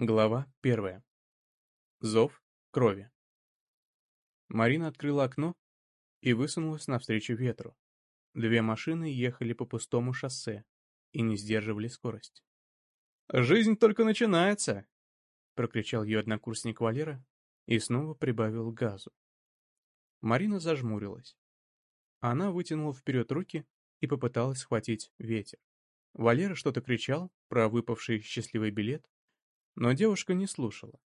Глава первая. Зов крови. Марина открыла окно и высунулась навстречу ветру. Две машины ехали по пустому шоссе и не сдерживали скорость. «Жизнь только начинается!» — прокричал ее однокурсник Валера и снова прибавил газу. Марина зажмурилась. Она вытянула вперед руки и попыталась схватить ветер. Валера что-то кричал про выпавший счастливый билет, но девушка не слушала.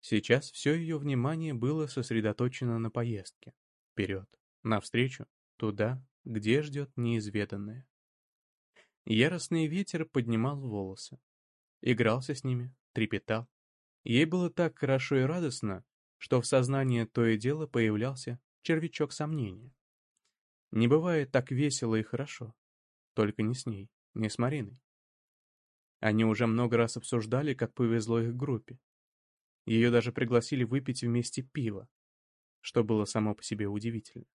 Сейчас все ее внимание было сосредоточено на поездке. Вперед, навстречу, туда, где ждет неизведанное. Яростный ветер поднимал волосы. Игрался с ними, трепетал. Ей было так хорошо и радостно, что в сознании то и дело появлялся червячок сомнения. Не бывает так весело и хорошо. Только не с ней, не с Мариной. Они уже много раз обсуждали, как повезло их группе. Ее даже пригласили выпить вместе пиво, что было само по себе удивительно.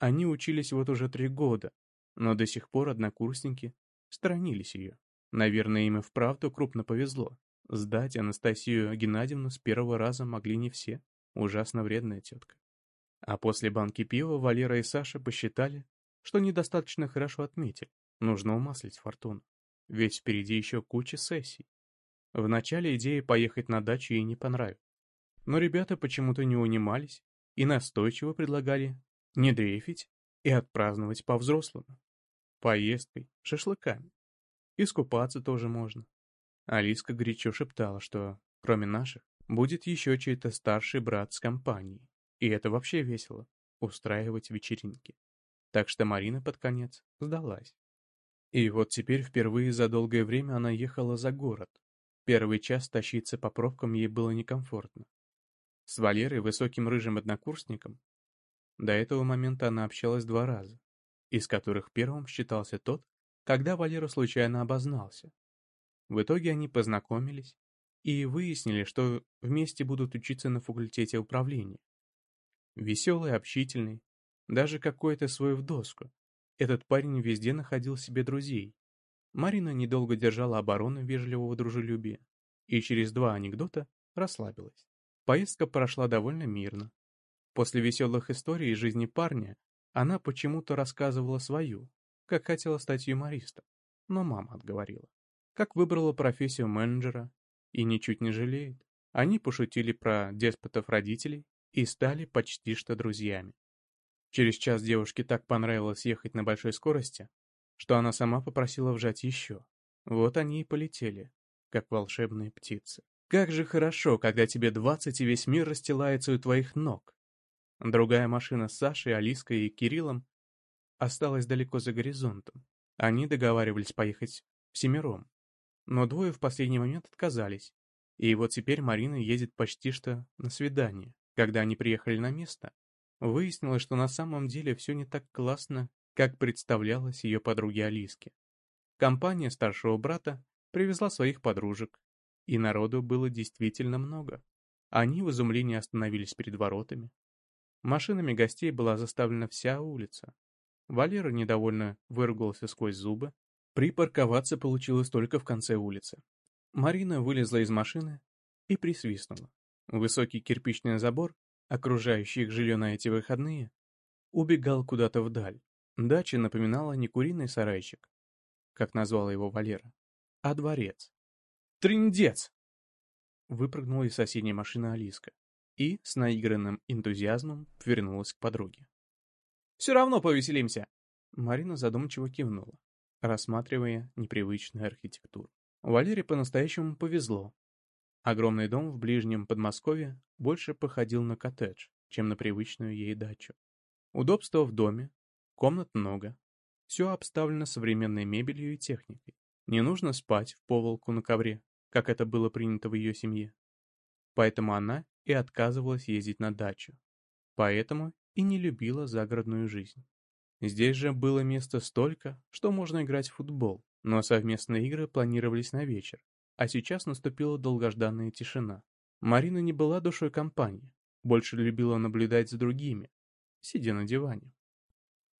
Они учились вот уже три года, но до сих пор однокурсники сторонились ее. Наверное, им и вправду крупно повезло. Сдать Анастасию Геннадьевну с первого раза могли не все. Ужасно вредная тетка. А после банки пива Валера и Саша посчитали, что недостаточно хорошо отметили. Нужно умаслить фортуну ведь впереди еще куча сессий. Вначале идея поехать на дачу ей не понравилась. Но ребята почему-то не унимались и настойчиво предлагали не дрейфить и отпраздновать по-взрослому. Поездкой, шашлыками. Искупаться тоже можно. Алиска горячо шептала, что, кроме наших, будет еще чей-то старший брат с компанией. И это вообще весело — устраивать вечеринки. Так что Марина под конец сдалась. И вот теперь впервые за долгое время она ехала за город. Первый час тащиться по пробкам ей было некомфортно. С Валерой, высоким рыжим однокурсником, до этого момента она общалась два раза, из которых первым считался тот, когда Валера случайно обознался. В итоге они познакомились и выяснили, что вместе будут учиться на факультете управления. Веселый, общительный, даже какой-то свой в доску, этот парень везде находил себе друзей. Марина недолго держала оборону вежливого дружелюбия и через два анекдота расслабилась. Поездка прошла довольно мирно. После веселых историй из жизни парня она почему-то рассказывала свою, как хотела стать юмористом, но мама отговорила. Как выбрала профессию менеджера и ничуть не жалеет. Они пошутили про деспотов родителей и стали почти что друзьями. Через час девушке так понравилось ехать на большой скорости, что она сама попросила вжать еще. Вот они и полетели, как волшебные птицы. Как же хорошо, когда тебе двадцать и весь мир расстилается у твоих ног. Другая машина с Сашей, Алиской и Кириллом осталась далеко за горизонтом. Они договаривались поехать всемиром. Но двое в последний момент отказались. И вот теперь Марина едет почти что на свидание. Когда они приехали на место, Выяснилось, что на самом деле все не так классно, как представлялось ее подруге Алиске. Компания старшего брата привезла своих подружек, и народу было действительно много. Они в изумлении остановились перед воротами. Машинами гостей была заставлена вся улица. Валера недовольно выругался сквозь зубы. Припарковаться получилось только в конце улицы. Марина вылезла из машины и присвистнула. Высокий кирпичный забор окружающий их жилье на эти выходные, убегал куда-то вдаль. Дача напоминала не куриный сарайчик, как назвала его Валера, а дворец. «Триндец!» Выпрыгнула из соседней машины Алиска и с наигранным энтузиазмом вернулась к подруге. «Все равно повеселимся!» Марина задумчиво кивнула, рассматривая непривычную архитектуру. Валере по-настоящему повезло. Огромный дом в ближнем Подмосковье больше походил на коттедж, чем на привычную ей дачу. Удобства в доме, комнат много, все обставлено современной мебелью и техникой. Не нужно спать в поволоку на ковре, как это было принято в ее семье. Поэтому она и отказывалась ездить на дачу. Поэтому и не любила загородную жизнь. Здесь же было места столько, что можно играть в футбол, но совместные игры планировались на вечер, а сейчас наступила долгожданная тишина. Марина не была душой компании, больше любила наблюдать за другими, сидя на диване.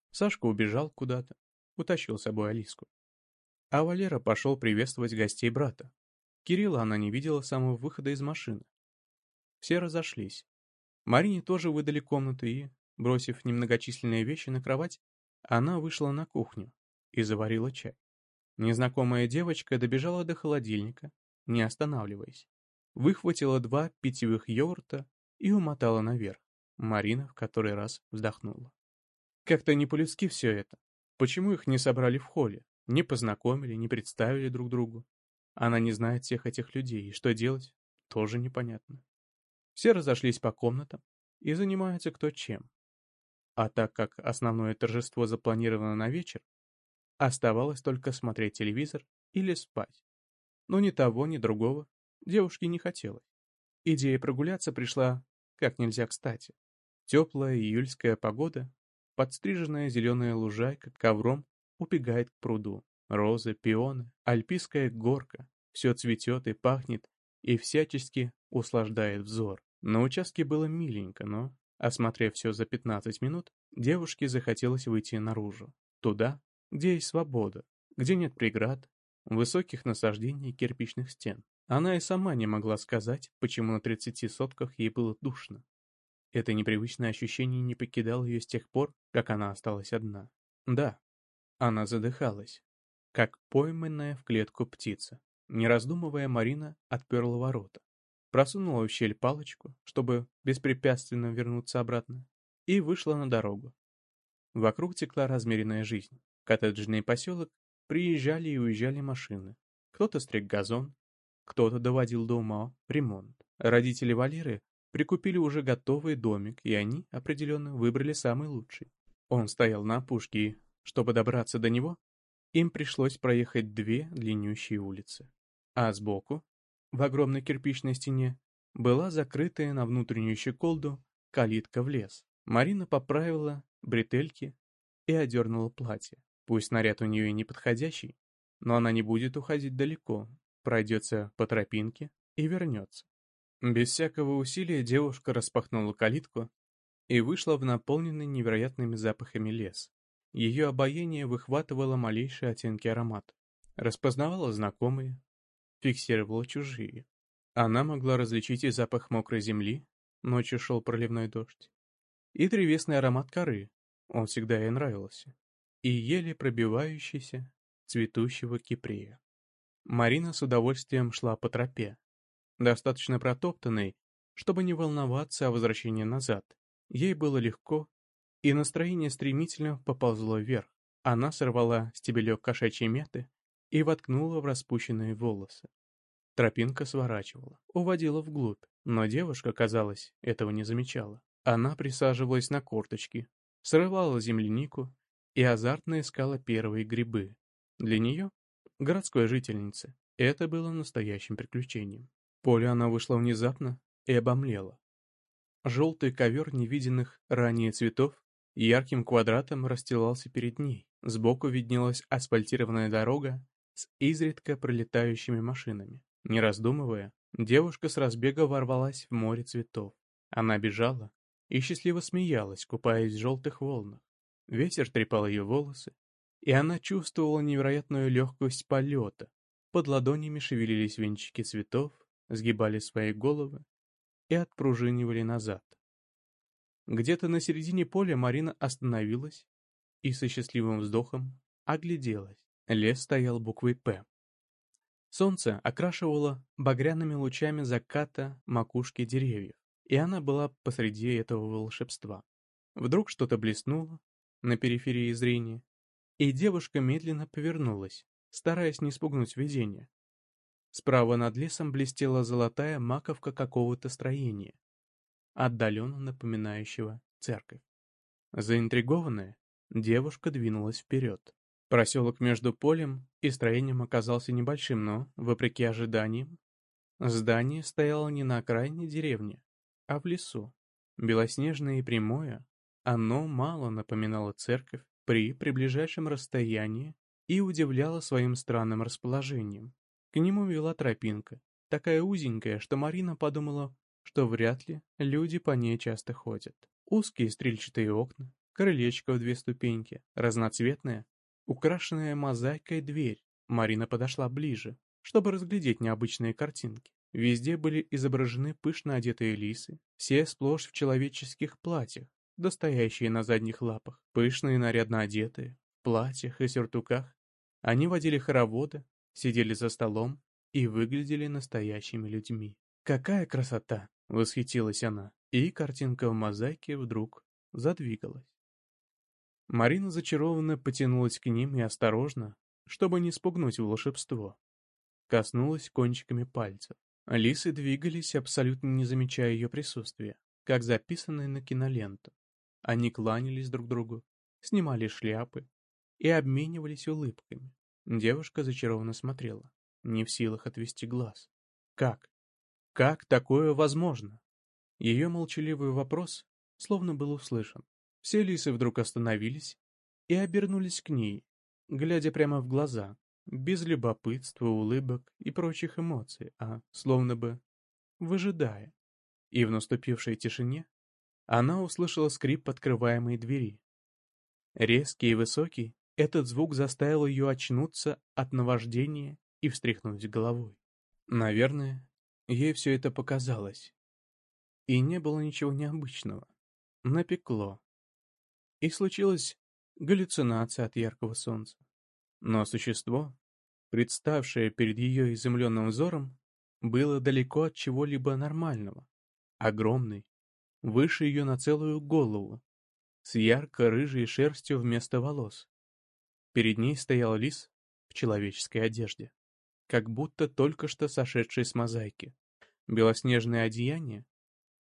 Сашка убежал куда-то, утащил с собой Алиску. А Валера пошел приветствовать гостей брата. Кирилла она не видела с самого выхода из машины. Все разошлись. Марине тоже выдали комнату и, бросив немногочисленные вещи на кровать, она вышла на кухню и заварила чай. Незнакомая девочка добежала до холодильника, не останавливаясь. Выхватила два питьевых йогурта и умотала наверх. Марина в который раз вздохнула. Как-то не по-людски все это. Почему их не собрали в холле? Не познакомили, не представили друг другу? Она не знает всех этих людей, и что делать, тоже непонятно. Все разошлись по комнатам и занимаются кто чем. А так как основное торжество запланировано на вечер, оставалось только смотреть телевизор или спать. Но ни того, ни другого девушке не хотелось. Идея прогуляться пришла как нельзя кстати. Теплая июльская погода, подстриженная зеленая лужайка ковром убегает к пруду. Розы, пионы, альпийская горка. Все цветет и пахнет, и всячески услаждает взор. На участке было миленько, но, осмотрев все за 15 минут, девушке захотелось выйти наружу. Туда, где есть свобода, где нет преград, высоких насаждений кирпичных стен. Она и сама не могла сказать, почему на 30 сотках ей было душно. Это непривычное ощущение не покидало ее с тех пор, как она осталась одна. Да, она задыхалась, как пойманная в клетку птица. Не раздумывая, Марина отперла ворота, просунула в щель палочку, чтобы беспрепятственно вернуться обратно, и вышла на дорогу. Вокруг текла размеренная жизнь. В коттеджный поселок приезжали и уезжали машины. Кто-то стриг газон, кто-то доводил до ума ремонт. Родители Валеры прикупили уже готовый домик, и они, определенно, выбрали самый лучший. Он стоял на опушке, и, чтобы добраться до него, им пришлось проехать две длиннющие улицы. А сбоку, в огромной кирпичной стене, была закрытая на внутреннюю щеколду калитка в лес. Марина поправила бретельки и одернула платье. Пусть наряд у нее и не подходящий, но она не будет уходить далеко, пройдется по тропинке и вернется. Без всякого усилия девушка распахнула калитку и вышла в наполненный невероятными запахами лес. Ее обаяние выхватывало малейшие оттенки аромата, распознавала знакомые, фиксировала чужие. Она могла различить и запах мокрой земли, ночью шел проливной дождь, и древесный аромат коры, он всегда ей нравился, и еле пробивающийся цветущего кипрея. Марина с удовольствием шла по тропе, достаточно протоптанной, чтобы не волноваться о возвращении назад. Ей было легко, и настроение стремительно поползло вверх. Она сорвала стебелек кошачьей меты и воткнула в распущенные волосы. Тропинка сворачивала, уводила вглубь, но девушка, казалось, этого не замечала. Она присаживалась на корточки, срывала землянику и азартно искала первые грибы. Для нее городской жительницы. Это было настоящим приключением. поле она вышла внезапно и обомлела. Желтый ковер невиденных ранее цветов ярким квадратом расстилался перед ней. Сбоку виднелась асфальтированная дорога с изредка пролетающими машинами. Не раздумывая, девушка с разбега ворвалась в море цветов. Она бежала и счастливо смеялась, купаясь в желтых волнах. Ветер трепал ее волосы, и она чувствовала невероятную легкость полета. Под ладонями шевелились венчики цветов, сгибали свои головы и отпружинивали назад. Где-то на середине поля Марина остановилась и со счастливым вздохом огляделась. Лес стоял буквой «П». Солнце окрашивало багряными лучами заката макушки деревьев, и она была посреди этого волшебства. Вдруг что-то блеснуло на периферии зрения, и девушка медленно повернулась, стараясь не спугнуть видение. Справа над лесом блестела золотая маковка какого-то строения, отдаленно напоминающего церковь. Заинтригованная, девушка двинулась вперед. Проселок между полем и строением оказался небольшим, но, вопреки ожиданиям, здание стояло не на окраине деревни, а в лесу. Белоснежное и прямое, оно мало напоминало церковь, при приближайшем расстоянии и удивляла своим странным расположением. К нему вела тропинка, такая узенькая, что Марина подумала, что вряд ли люди по ней часто ходят. Узкие стрельчатые окна, крылечко в две ступеньки, разноцветная, украшенная мозаикой дверь. Марина подошла ближе. чтобы разглядеть необычные картинки. Везде были изображены пышно одетые лисы, все сплошь в человеческих платьях, достоящие на задних лапах, пышные нарядно одетые, в платьях и сюртуках. Они водили хороводы, сидели за столом и выглядели настоящими людьми. «Какая красота!» — восхитилась она, и картинка в мозаике вдруг задвигалась. Марина зачарованно потянулась к ним и осторожно, чтобы не спугнуть волшебство, коснулась кончиками пальцев. Лисы двигались, абсолютно не замечая ее присутствия, как записанные на киноленту. Они кланялись друг другу, снимали шляпы и обменивались улыбками. Девушка зачарованно смотрела, не в силах отвести глаз. Как? Как такое возможно? Ее молчаливый вопрос словно был услышан. Все лисы вдруг остановились и обернулись к ней, глядя прямо в глаза, без любопытства, улыбок и прочих эмоций, а словно бы выжидая. И в наступившей тишине она услышала скрип открываемой двери. Резкий и высокий, этот звук заставил ее очнуться от наваждения и встряхнуть головой. Наверное, ей все это показалось. И не было ничего необычного. Напекло. И случилась галлюцинация от яркого солнца. Но существо, представшее перед ее изумленным взором, было далеко от чего-либо нормального. Огромный, выше ее на целую голову, с ярко-рыжей шерстью вместо волос. Перед ней стоял лис в человеческой одежде, как будто только что сошедший с мозаики. Белоснежное одеяние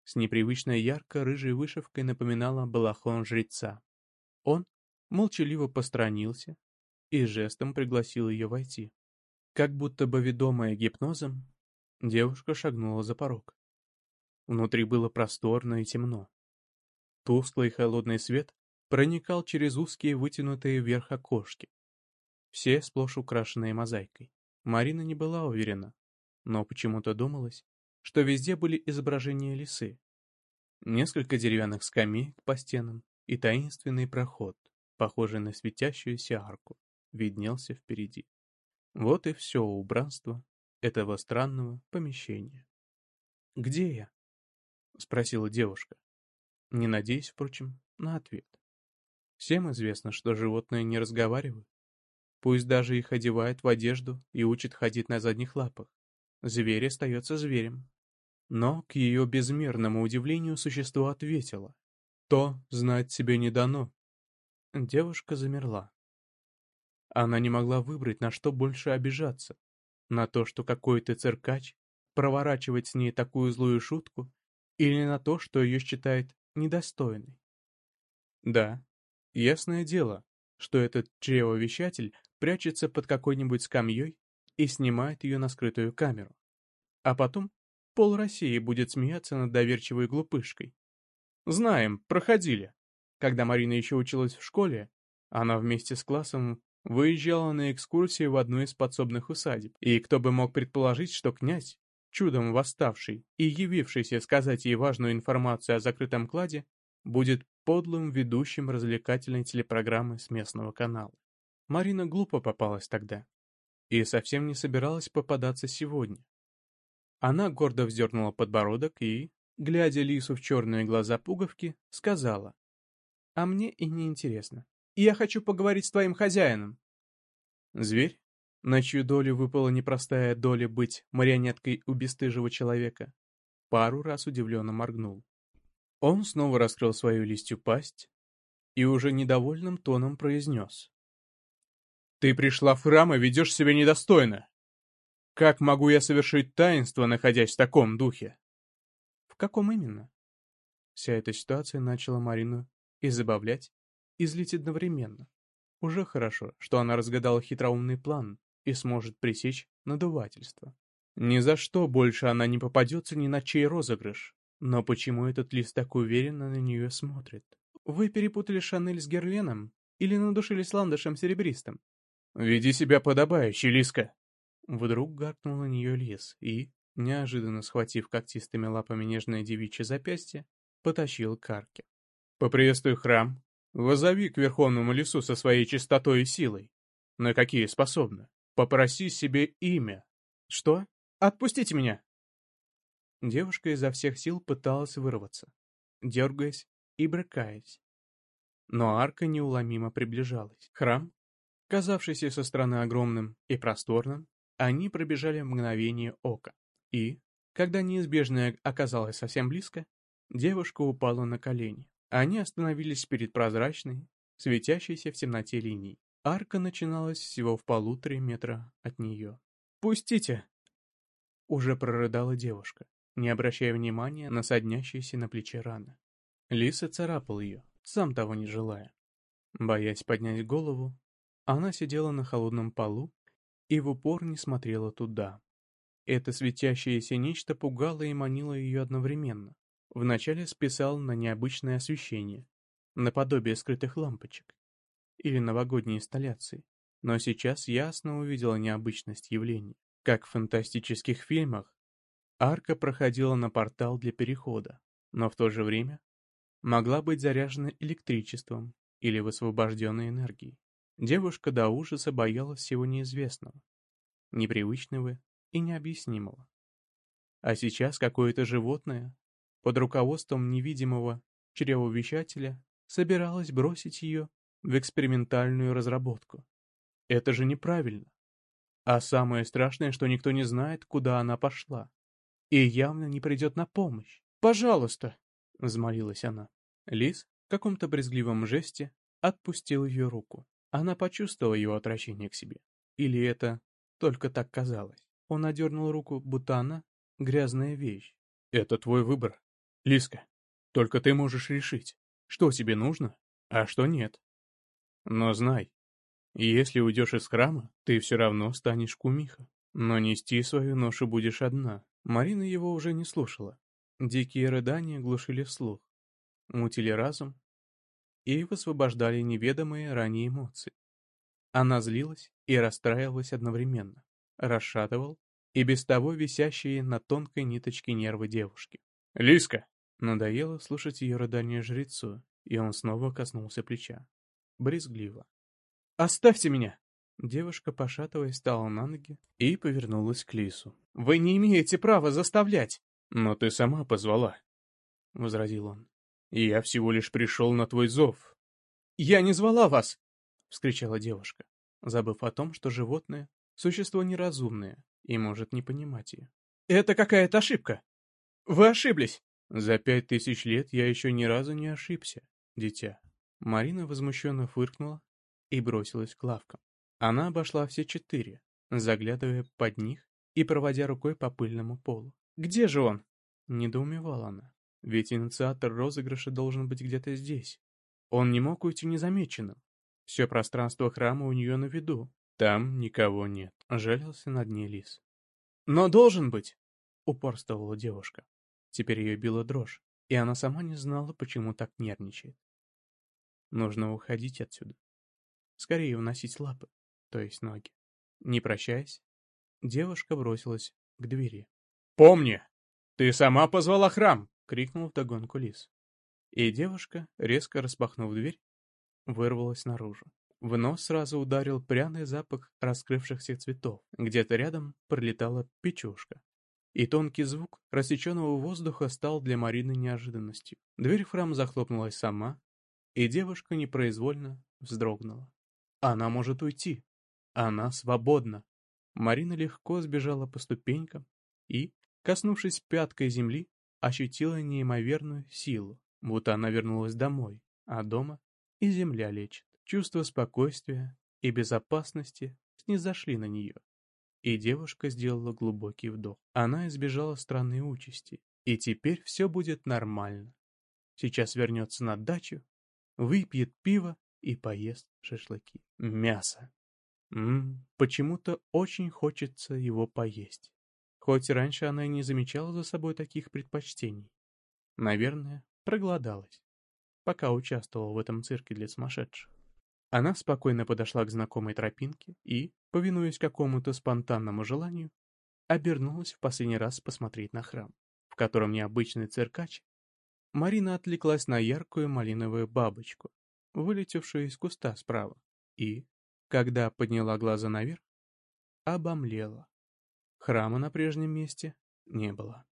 с непривычно ярко-рыжей вышивкой напоминало балахон жреца. Он молчаливо постранился и жестом пригласил ее войти. Как будто бы ведомая гипнозом, девушка шагнула за порог. Внутри было просторно и темно. Тусклый холодный свет проникал через узкие вытянутые вверх окошки, все сплошь украшенные мозаикой. Марина не была уверена, но почему-то думалось, что везде были изображения лисы. Несколько деревянных скамеек по стенам и таинственный проход, похожий на светящуюся арку, виднелся впереди. Вот и все убранство этого странного помещения. «Где я?» — спросила девушка, не надеясь, впрочем, на ответ. Всем известно, что животные не разговаривают. Пусть даже их одевают в одежду и учат ходить на задних лапах. Зверь остается зверем. Но, к ее безмерному удивлению, существо ответило. «То знать себе не дано». Девушка замерла. Она не могла выбрать, на что больше обижаться. На то, что какой-то циркач проворачивает с ней такую злую шутку, или на то, что ее считает недостойной. Да, ясное дело, что этот чревовещатель прячется под какой-нибудь скамьей и снимает ее на скрытую камеру. А потом пол России будет смеяться над доверчивой глупышкой. Знаем, проходили. Когда Марина еще училась в школе, она вместе с классом выезжала на экскурсию в одну из подсобных усадеб, и кто бы мог предположить, что князь чудом восставший и явившийся сказать ей важную информацию о закрытом кладе, будет подлым ведущим развлекательной телепрограммы с местного канала. Марина глупо попалась тогда и совсем не собиралась попадаться сегодня. Она гордо вздернула подбородок и, глядя Лису в черные глаза пуговки, сказала, «А мне и не интересно. Я хочу поговорить с твоим хозяином». Зверь, на чью долю выпала непростая доля быть марионеткой у бесстыжего человека, пару раз удивленно моргнул. Он снова раскрыл свою листью пасть и уже недовольным тоном произнес. «Ты пришла в храм и ведешь себя недостойно. Как могу я совершить таинство, находясь в таком духе?» «В каком именно?» Вся эта ситуация начала Марину и забавлять, и злить одновременно. Уже хорошо, что она разгадала хитроумный план, и сможет пресечь надувательство. Ни за что больше она не попадется ни на чей розыгрыш. Но почему этот лист так уверенно на нее смотрит? Вы перепутали Шанель с Герленом? Или надушились ландышем серебристым? «Веди себя подобающе, Лиска!» Вдруг гаркнул на нее лис и, неожиданно схватив когтистыми лапами нежное девичье запястье, потащил к арке. «Поприветствуй храм, возови к верховному лесу со своей чистотой и силой, на какие способны. Попроси себе имя, Что? Отпустите меня!» Девушка изо всех сил пыталась вырваться, дергаясь и брыкаясь. Но арка неуломимо приближалась. Храм, казавшийся со стороны огромным и просторным, они пробежали мгновение ока. И, когда неизбежное оказалось совсем близко, девушка упала на колени. Они остановились перед прозрачной, светящейся в темноте линией. Арка начиналась всего в полуторе метра от нее. «Пустите!» Уже прорыдала девушка, не обращая внимания на соднящиеся на плече раны. Лиса царапал ее, сам того не желая. Боясь поднять голову, она сидела на холодном полу и в упор не смотрела туда. Это светящееся нечто пугало и манило ее одновременно. Вначале списал на необычное освещение, наподобие скрытых лампочек или новогодней инсталляции, но сейчас ясно увидела необычность явления. Как в фантастических фильмах, арка проходила на портал для перехода, но в то же время могла быть заряжена электричеством или высвобожденной энергией. Девушка до ужаса боялась всего неизвестного, непривычного и необъяснимого. А сейчас какое-то животное под руководством невидимого чревовещателя собиралось бросить ее в экспериментальную разработку. Это же неправильно. А самое страшное, что никто не знает, куда она пошла. И явно не придет на помощь. «Пожалуйста!» — взмолилась она. Лис в каком-то брезгливом жесте отпустил ее руку. Она почувствовала его отвращение к себе. Или это только так казалось. Он одернул руку, будто она — грязная вещь. «Это твой выбор, Лиска. Только ты можешь решить, что тебе нужно, а что нет. Но знай, если уйдешь из храма, ты все равно станешь кумиха. Но нести свою ношу будешь одна». Марина его уже не слушала. Дикие рыдания глушили слух, мутили разум и высвобождали неведомые ранее эмоции. Она злилась и расстраивалась одновременно, расшатывал и без того висящие на тонкой ниточке нервы девушки. «Лиска!» Надоело слушать ее рыдание жрецу, и он снова коснулся плеча. Брезгливо. «Оставьте меня!» Девушка, пошатываясь, стала на ноги и повернулась к Лису. «Вы не имеете права заставлять!» «Но ты сама позвала», — возразил он. Я всего лишь пришел на твой зов. Я не звала вас! — вскричала девушка, забыв о том, что животное — существо неразумное и может не понимать ее. Это какая-то ошибка. Вы ошиблись. За пять тысяч лет я еще ни разу не ошибся, дитя. Марина возмущенно фыркнула и бросилась к лавкам. Она обошла все четыре, заглядывая под них и проводя рукой по пыльному полу. «Где же он?» — недоумевала она. Ведь инициатор розыгрыша должен быть где-то здесь. Он не мог уйти незамеченным. Все пространство храма у нее на виду. Там никого нет. Жалился над ней лис. «Но должен быть!» — упорствовала девушка. Теперь ее била дрожь, и она сама не знала, почему так нервничает. Нужно уходить отсюда. Скорее уносить лапы, то есть ноги. Не прощаясь, девушка бросилась к двери. «Помни, ты сама позвала храм!» — крикнул вдогонку лис. И девушка, резко распахнув дверь, вырвалась наружу. В нос сразу ударил пряный запах раскрывшихся цветов. Где-то рядом пролетала печушка. И тонкий звук рассеченного воздуха стал для Марины неожиданностью. Дверь в храм захлопнулась сама, и девушка непроизвольно вздрогнула. Она может уйти. Она свободна. Марина легко сбежала по ступенькам и, коснувшись пяткой земли, ощутила неимоверную силу, будто она вернулась домой, а дома и земля лечит. Чувство спокойствия и безопасности снизошли на нее. И девушка сделала глубокий вдох. Она избежала странной участи, и теперь все будет нормально. Сейчас вернется на дачу, выпьет пиво и поест шашлыки. Мясо. Почему-то очень хочется его поесть. Хоть раньше она и не замечала за собой таких предпочтений. Наверное, проголодалась, пока участвовала в этом цирке для сумасшедших. Она спокойно подошла к знакомой тропинке и, повинуясь какому-то спонтанному желанию, обернулась в последний раз посмотреть на храм, в котором необычный циркач. Марина отвлеклась на яркую малиновую бабочку, вылетевшую из куста справа, и, когда подняла глаза наверх, обомлела. Храма на прежнем месте не было.